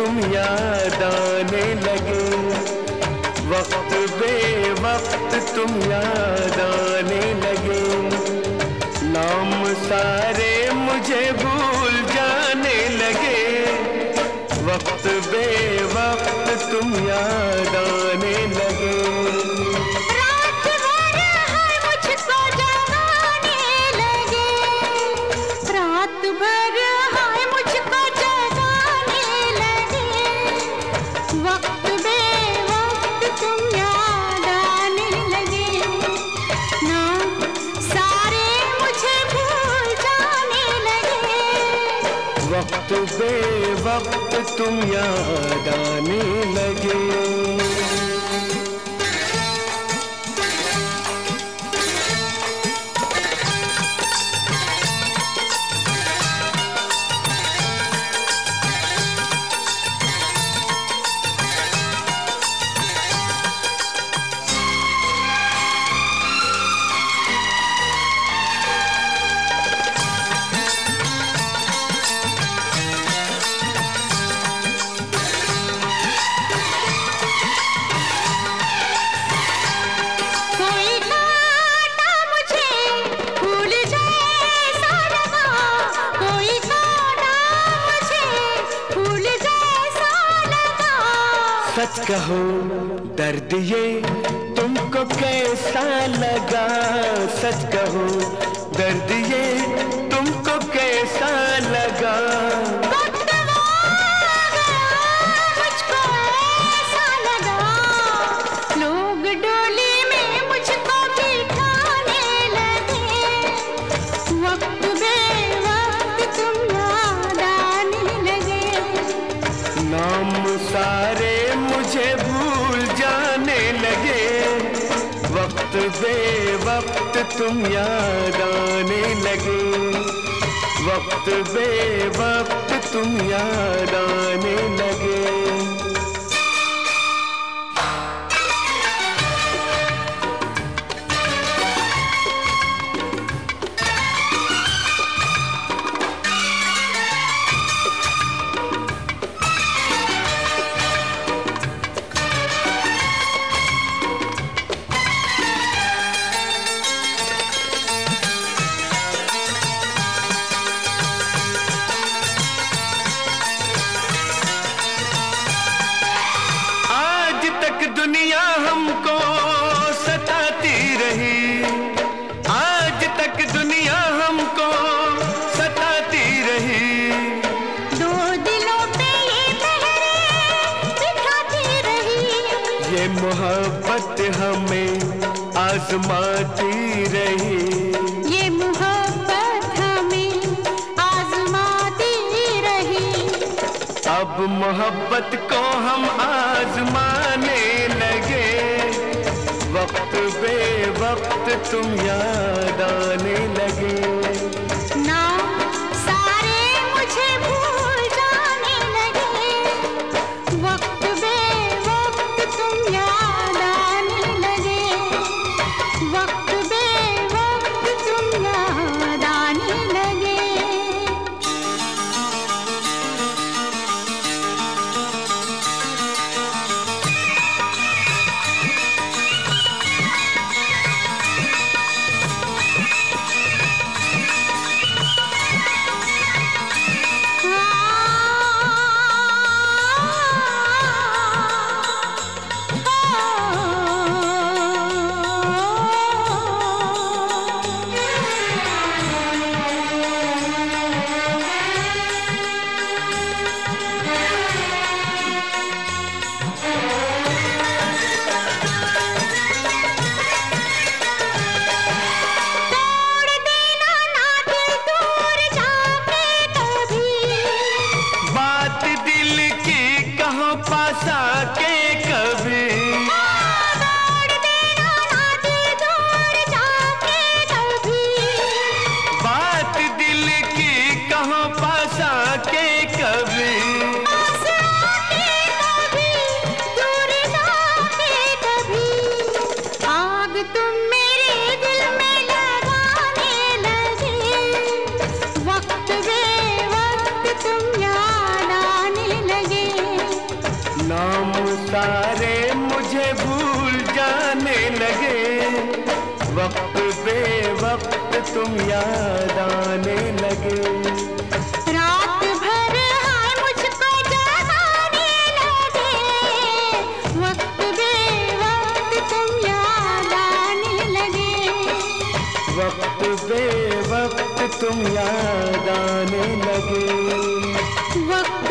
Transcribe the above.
तुम याद आने लगे। वक्त बे वक्त तुम याद आने लगे। नाम सारे मुझे भूल जाने लगे। वक्त बे वक्त तुम याद आने वक्त बे वक्त तुम याद आने लगे सच कहो दर्द ये तुमको कैसा लगा? सच कहो दर्द ये तुमको कैसा लगा? बे वक्त तुम याद आने लगे। वक्त बे वक्त तुम याद आने लगे। हमको सताती रही। दो दिलों पे ये बिठाती रही। ये मोहब्बत हमें आजमाती रही। ये मोहब्बत हमें आजमाती रही। अब मोहब्बत को हम आजमाने लगे। वक्त बे वक्त तुम याद आने लगा। लगे। वक्त बे तुम याद आने लगे। वक्त बे वक्त तुम याद आने लगे। वक्त बे वक्त तुम याद आने लगे। वक्त